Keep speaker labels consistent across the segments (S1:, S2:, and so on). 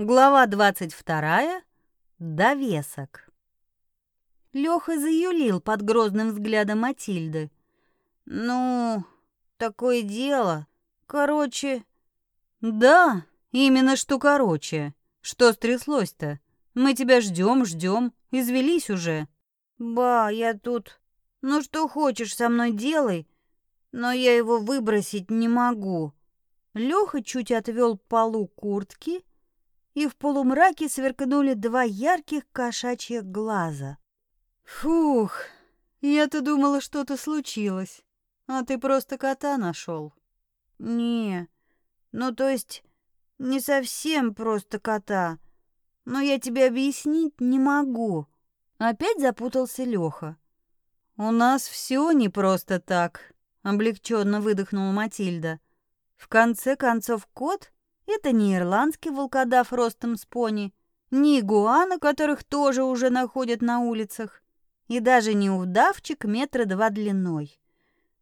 S1: Глава 22. Довесок. Лёха заюлил под грозным взглядом Матильды. «Ну, такое дело. Короче...» «Да, именно что короче. Что стряслось-то? Мы тебя ждем, ждем. Извелись уже».
S2: «Ба, я тут... Ну что хочешь со мной делай, но я его выбросить не могу».
S1: Лёха чуть отвел полу куртки, и в полумраке сверкнули два ярких кошачьих глаза. «Фух, я-то думала, что-то случилось, а ты просто кота нашел.
S2: «Не, ну то есть не совсем просто кота, но я тебе объяснить не могу».
S1: Опять запутался Лёха. «У нас все не просто так», — облегченно выдохнула Матильда. «В конце концов, кот — это не ирландский волкодав ростом с пони, не игуана, которых тоже уже находят на улицах, и даже не удавчик метра два длиной.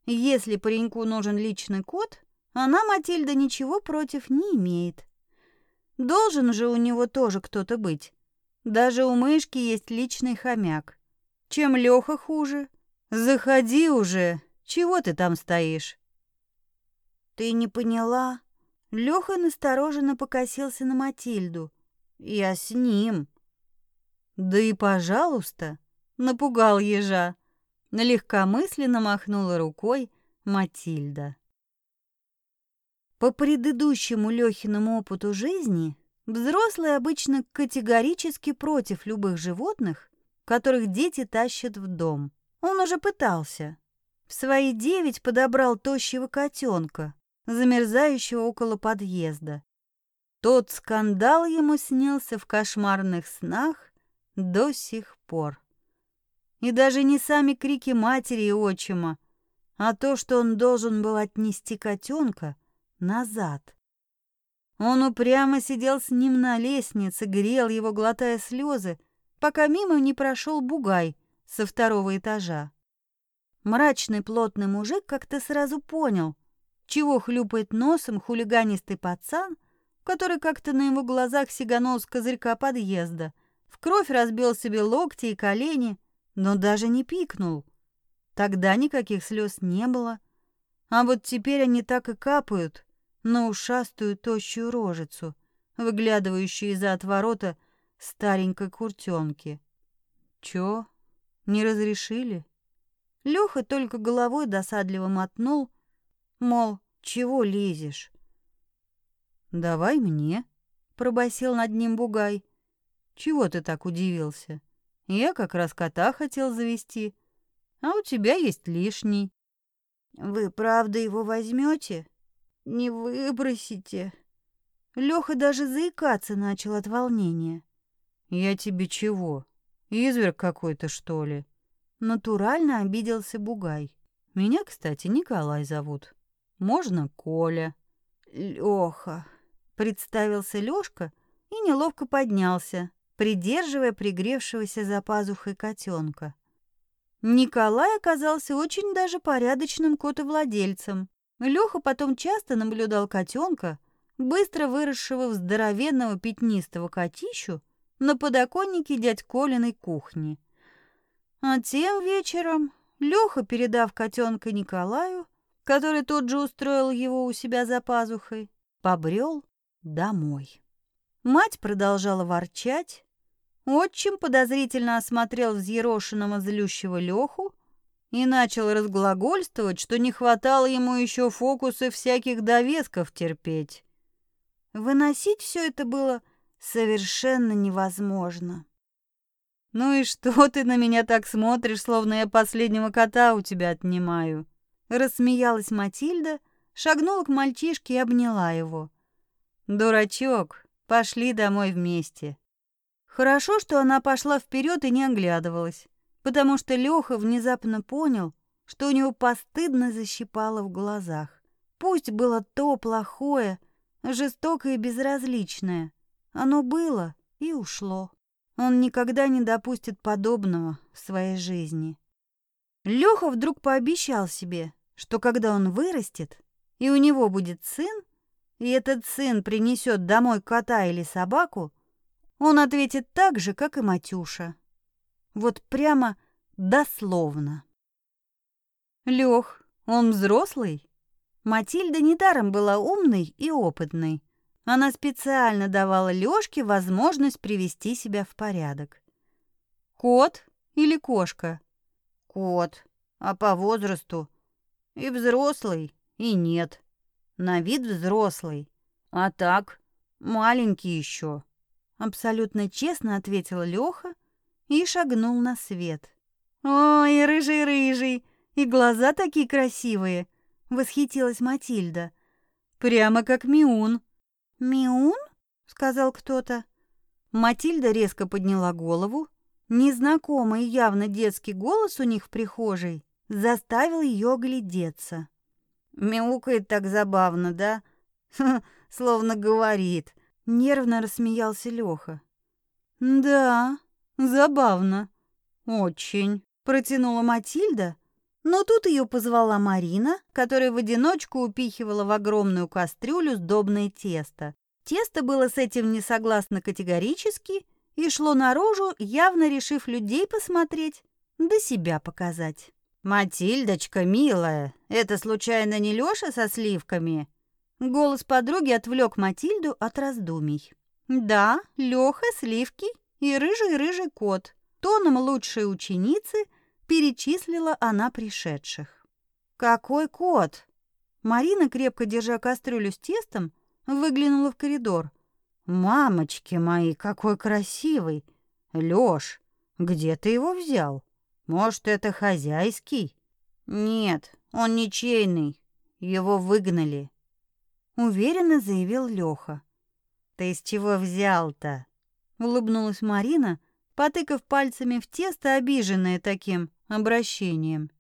S1: Если пареньку нужен личный кот, она, Матильда, ничего против не имеет. Должен же у него тоже кто-то быть. Даже у мышки есть личный хомяк. Чем Лёха хуже? Заходи уже. Чего ты там стоишь?
S2: Ты не поняла? Лёха настороженно покосился на Матильду. Я с ним.
S1: Да и пожалуйста, напугал ежа. Легкомысленно махнула рукой Матильда. По предыдущему Лёхиному опыту жизни Взрослые обычно категорически против любых животных, которых дети тащат в дом. Он уже пытался. В свои девять подобрал тощего котенка, замерзающего около подъезда. Тот скандал ему снился в кошмарных снах до сих пор. И даже не сами крики матери и отчима, а то, что он должен был отнести котенка назад. Он упрямо сидел с ним на лестнице, грел его, глотая слезы, пока мимо не прошел бугай со второго этажа. Мрачный плотный мужик как-то сразу понял, чего хлюпает носом хулиганистый пацан, который как-то на его глазах сиганул с козырька подъезда, в кровь разбил себе локти и колени, но даже не пикнул. Тогда никаких слез не было, а вот теперь они так и капают, на ушастую тощую рожицу, выглядывающую из-за отворота старенькой куртёнки. Чё, не разрешили? Лёха только головой досадливо мотнул, мол, чего лезешь? «Давай мне», — пробасил над ним бугай. «Чего ты так удивился? Я как раз кота хотел завести, а у тебя есть лишний».
S2: «Вы правда его возьмете? Не выбросите.
S1: Лёха даже заикаться начал от волнения. Я тебе чего? Изверг какой-то, что ли? Натурально обиделся Бугай. Меня, кстати, Николай зовут. Можно Коля.
S2: Лёха.
S1: Представился Лёшка и неловко поднялся, придерживая пригревшегося за пазухой котенка. Николай оказался очень даже порядочным котовладельцем. Лёха потом часто наблюдал котенка, быстро выросшего в здоровенного пятнистого котищу, на подоконнике дядь Колиной кухни. А тем вечером Лёха, передав котенка Николаю, который тот же устроил его у себя за пазухой, побрел домой. Мать продолжала ворчать. Отчим подозрительно осмотрел взъерошенного злющего Лёху и начал разглагольствовать, что не хватало ему еще фокусы всяких довесков терпеть. Выносить все это было совершенно невозможно. «Ну и что ты на меня так смотришь, словно я последнего кота у тебя отнимаю?» Рассмеялась Матильда, шагнула к мальчишке и обняла его. «Дурачок, пошли домой вместе». Хорошо, что она пошла вперед и не оглядывалась потому что Лёха внезапно понял, что у него постыдно защипало в глазах. Пусть было то плохое, жестокое и безразличное, оно было и ушло. Он никогда не допустит подобного в своей жизни. Лёха вдруг пообещал себе, что когда он вырастет и у него будет сын,
S2: и этот сын принесет домой кота или собаку, он ответит так же, как и Матюша. Вот прямо дословно.
S1: Лех, он взрослый?
S2: Матильда недаром была умной и опытной. Она специально давала Лёшке возможность привести себя в порядок.
S1: Кот или кошка?
S2: Кот. А по возрасту и взрослый, и нет. На вид взрослый. А так, маленький еще. Абсолютно честно ответил Лёха и шагнул на свет.
S1: Ой, рыжий-рыжий, и глаза такие красивые, восхитилась Матильда. Прямо как Миун.
S2: «Миун?» — сказал кто-то.
S1: Матильда резко подняла голову. Незнакомый явно детский голос у них в прихожей заставил ее оглядеться.
S2: «Мяукает так забавно, да? Словно говорит». Нервно рассмеялся Леха.
S1: «Да, забавно. Очень», — протянула Матильда, но тут ее позвала Марина, которая в одиночку упихивала в огромную кастрюлю сдобное тесто. Тесто было с этим не согласно категорически и шло наружу, явно решив людей посмотреть, да себя показать.
S2: «Матильдочка, милая, это случайно не Лёша со сливками?»
S1: Голос подруги отвлек Матильду от раздумий. «Да, Лёха, сливки и рыжий-рыжий кот. Тоном лучшей ученицы – перечислила она пришедших.
S2: «Какой кот?»
S1: Марина, крепко держа кастрюлю с тестом, выглянула в коридор.
S2: «Мамочки мои, какой красивый! Лёш, где ты его взял? Может, это хозяйский?» «Нет, он ничейный. Его выгнали», —
S1: уверенно заявил Лёха.
S2: «Ты с чего взял-то?»
S1: — улыбнулась Марина, потыкав пальцами в тесто, обиженная таким обращением.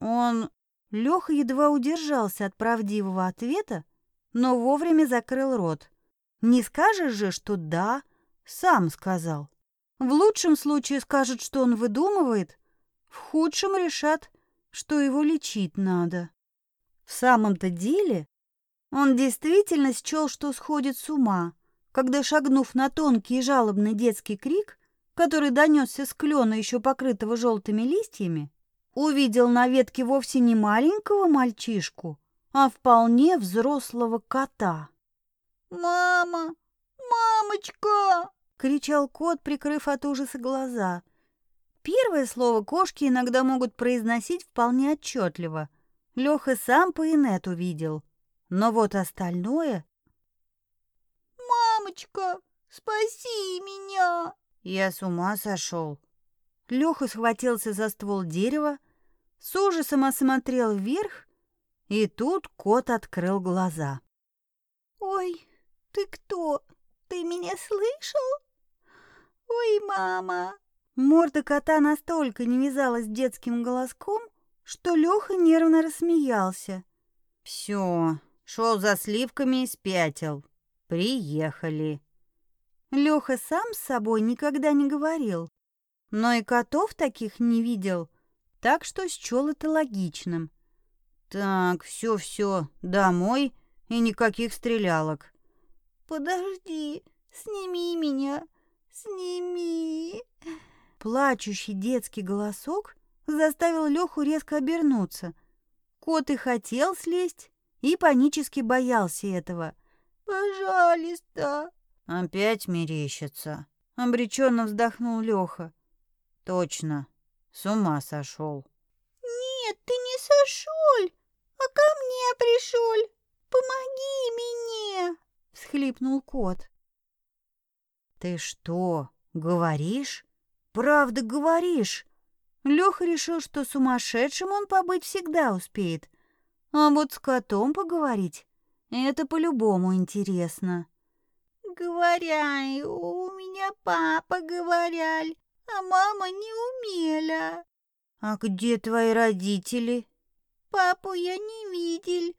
S2: Он...
S1: Лёха едва удержался от правдивого ответа, но вовремя закрыл рот. Не скажешь же, что да, сам сказал. В лучшем случае скажут, что он выдумывает, в худшем решат, что его лечить надо. В самом-то деле он действительно счел, что сходит с ума, когда, шагнув на тонкий и жалобный детский крик, который донесся с клена, еще покрытого желтыми листьями, увидел на ветке вовсе не маленького мальчишку, а вполне взрослого кота.
S2: «Мама! Мамочка!»
S1: — кричал кот, прикрыв от ужаса глаза. Первое слово кошки иногда могут произносить вполне отчетливо. Леха сам по инету видел. Но вот остальное...
S2: «Мамочка, спаси меня!» Я с ума сошел.
S1: Леха схватился за ствол дерева, с ужасом осмотрел вверх, и тут кот открыл глаза.
S2: «Ой, ты кто? Ты меня слышал? Ой, мама!»
S1: Морда кота настолько не вязалась детским голоском, что Леха нервно рассмеялся.
S2: «Все, шел за сливками и спятил. Приехали».
S1: Леха сам с собой никогда не говорил, но и котов таких не видел, так что счел это логичным.
S2: «Так, все-все, домой и никаких стрелялок». «Подожди, сними меня, сними!»
S1: Плачущий детский голосок заставил Леху резко обернуться. Кот и хотел слезть, и панически боялся этого.
S2: «Пожалуйста!» Опять мерещится. Обреченно вздохнул Леха. Точно, с ума сошел. Нет, ты не сошел, а ко мне пришел. Помоги мне, всхлипнул кот.
S1: Ты что, говоришь? Правда говоришь? Леха решил, что сумасшедшим он побыть всегда успеет. А вот с котом поговорить — это по-любому интересно.
S2: Говоряй, у меня папа говорял, а мама не умела.
S1: А где твои родители?
S2: Папу я не видел,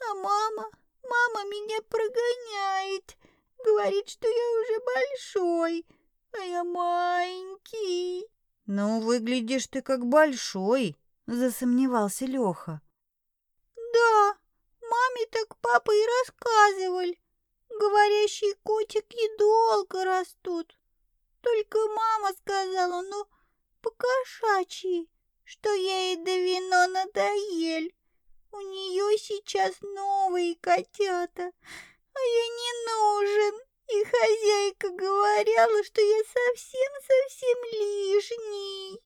S2: а мама, мама меня прогоняет. Говорит, что я уже большой, а я маленький.
S1: Ну, выглядишь ты как большой, засомневался Леха.
S2: Да,
S3: маме так папа и рассказывал. Говорящие котики долго растут. Только мама сказала, ну, покошачьи, что ей до вино надоель. У нее сейчас новые котята, а я не нужен. И хозяйка говорила, что я совсем-совсем лишний.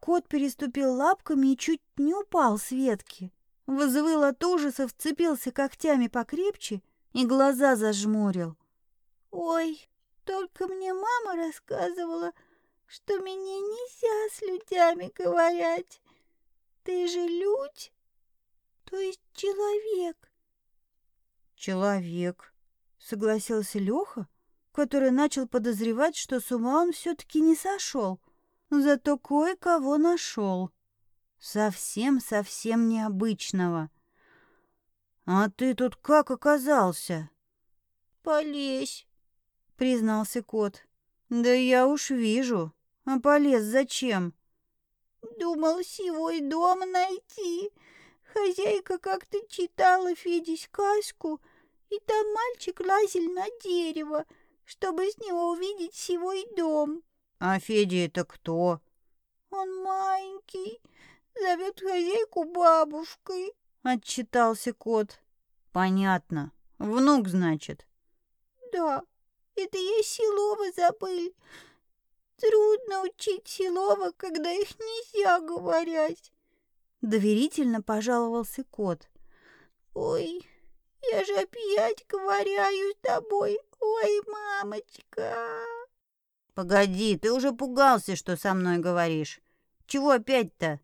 S1: Кот переступил лапками и чуть не упал с ветки. Взвыл от ужаса, вцепился когтями покрепче и глаза зажмурил.
S3: «Ой, только мне мама рассказывала, что меня нельзя с людьми говорить. Ты же людь, то есть человек».
S1: «Человек», — согласился Леха, который начал подозревать, что с ума он все-таки не сошел, зато кое-кого нашел. Совсем-совсем необычного. «А ты тут как оказался?»
S3: «Полезь», —
S1: признался кот. «Да я уж вижу. А полез зачем?»
S3: «Думал свой дом найти. Хозяйка как-то читала Феде сказку, и там мальчик лазил на дерево, чтобы с него увидеть свой дом».
S1: «А Федя это кто?»
S3: «Он маленький, зовет хозяйку бабушкой», —
S1: отчитался кот. «Понятно. Внук, значит?»
S3: «Да, это я Силова забыл. Трудно учить Силова, когда их нельзя говорить».
S1: Доверительно пожаловался кот.
S3: «Ой, я же опять говоряю с тобой. Ой, мамочка!»
S2: «Погоди, ты уже пугался, что со мной говоришь. Чего опять-то?»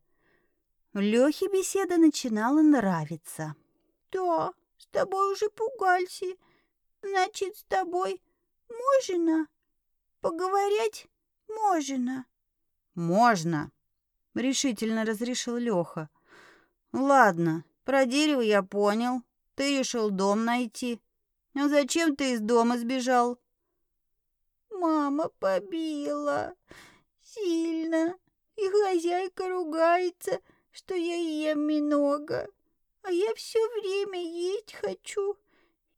S1: Лёхе беседа начинала нравиться.
S3: «Да, с тобой уже пугался. Значит, с тобой можно? Поговорить можно?»
S2: «Можно», — решительно разрешил Лёха. «Ладно, про дерево я понял. Ты решил дом найти. А зачем ты из дома сбежал?»
S3: «Мама побила. Сильно. И хозяйка ругается, что я ем много. А я все время есть хочу.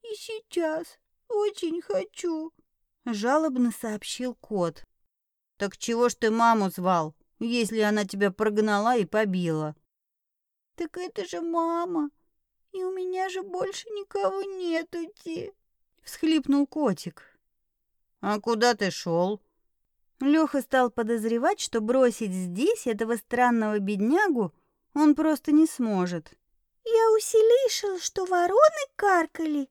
S3: И сейчас очень хочу», —
S1: жалобно сообщил кот.
S2: «Так чего ж ты маму звал, если она тебя прогнала и побила?»
S3: «Так это же мама, и у меня же больше никого нету, Ти», —
S1: всхлипнул котик.
S2: «А куда ты шел?»
S1: Леха стал подозревать, что бросить здесь этого странного беднягу он просто не сможет.
S3: «Я услышал, что вороны каркали,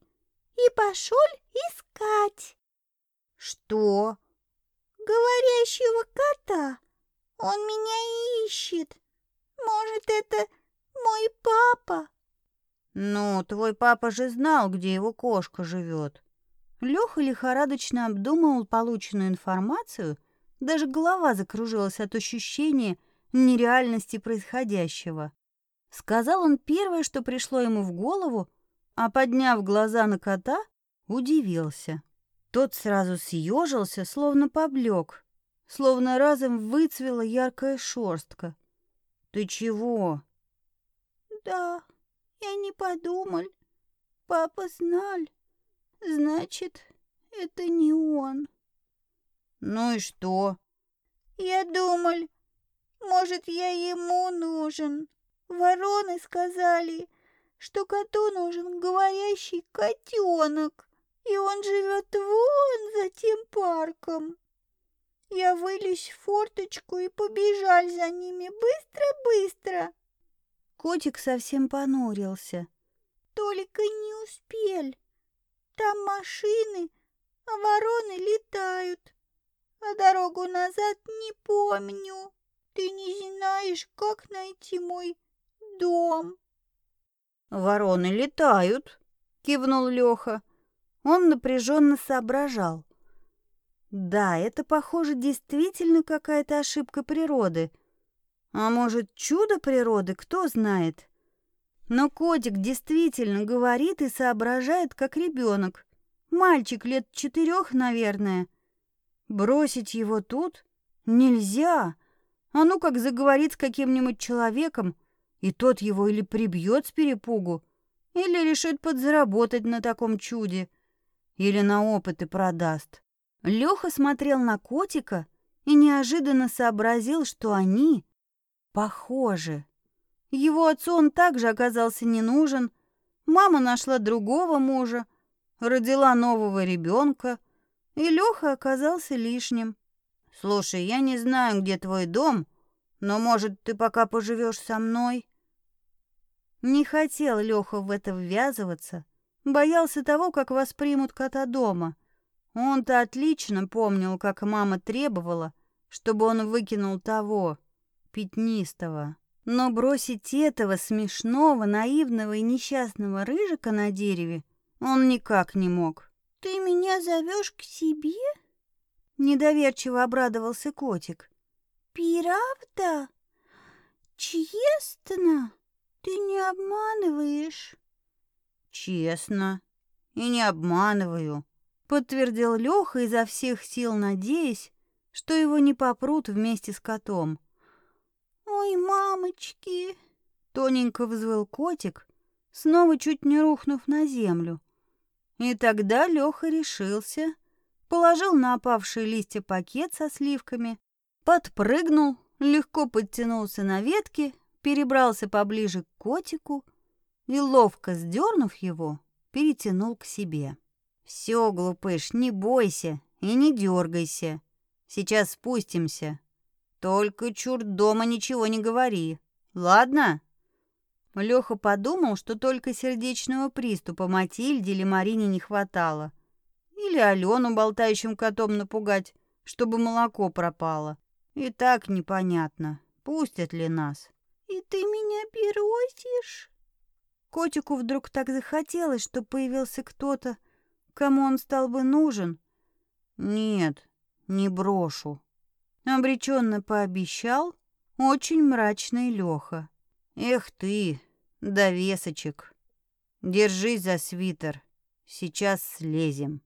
S3: и пошел искать».
S2: «Что?»
S3: «Говорящего кота. Он меня ищет. Может, это мой папа?»
S2: «Ну, твой папа же знал, где его кошка живет».
S1: Леха лихорадочно обдумывал полученную информацию, даже голова закружилась от ощущения нереальности происходящего. Сказал он первое, что пришло ему в голову, а подняв глаза на кота, удивился. Тот сразу съежился, словно поблек, словно разом выцвела яркая шерстка. «Ты чего?»
S3: «Да, я не подумал. Папа знал. Значит, это не он».
S2: «Ну и что?»
S3: «Я думал, может, я ему нужен. Вороны сказали, что коту нужен говорящий котенок, и он живет вон за тем парком. Я вылез в форточку и побежал за ними быстро-быстро.
S1: Котик совсем понурился.
S3: Только не успел. Там машины, а вороны летают. А дорогу назад не помню. Ты не знаешь, как найти мой дом.
S2: Вороны летают, кивнул Леха.
S1: Он напряженно соображал. Да, это, похоже, действительно какая-то ошибка природы. А может, чудо природы, кто знает. Но котик действительно говорит и соображает, как ребенок. Мальчик лет четырех, наверное. Бросить его тут нельзя. А ну как заговорит с каким-нибудь человеком, и тот его или прибьет с перепугу, Или решит подзаработать на таком чуде. Или на опыты продаст. Лёха смотрел на котика и неожиданно сообразил, что они похожи. Его отцу он также оказался не нужен. Мама нашла другого мужа, родила нового ребенка, и Лёха оказался лишним.
S2: «Слушай, я не знаю, где твой дом, но, может, ты пока поживешь со мной?»
S1: Не хотел Лёха в это ввязываться, боялся того, как воспримут кота дома. Он-то отлично помнил, как мама требовала, чтобы он выкинул того, пятнистого. Но бросить этого смешного, наивного и несчастного рыжика на дереве он никак не мог.
S3: «Ты меня зовешь к себе?»
S1: Недоверчиво обрадовался котик.
S3: «Правда? Честно?» Ты не обманываешь?
S2: Честно. И не обманываю,
S1: подтвердил Лёха изо всех сил, надеясь, что его не попрут вместе с котом.
S3: Ой, мамочки,
S1: тоненько взвыл котик, снова чуть не рухнув на землю. И тогда Лёха решился, положил на опавшие листья пакет со сливками, подпрыгнул, легко подтянулся на ветке перебрался поближе к котику и, ловко сдернув его, перетянул к себе.
S2: «Все, глупыш, не бойся и не дергайся. Сейчас спустимся. Только чурт дома ничего не говори. Ладно?»
S1: Леха подумал, что только сердечного приступа Матильде или Марине не хватало. Или Алену болтающим котом напугать, чтобы молоко пропало. И так непонятно, пустят ли нас.
S3: «И ты меня бросишь?»
S1: Котику вдруг так захотелось, что появился кто-то, кому он стал бы нужен.
S2: «Нет, не брошу», —
S1: обреченно пообещал очень мрачный Леха.
S2: «Эх ты, довесочек! Держись за свитер, сейчас слезем».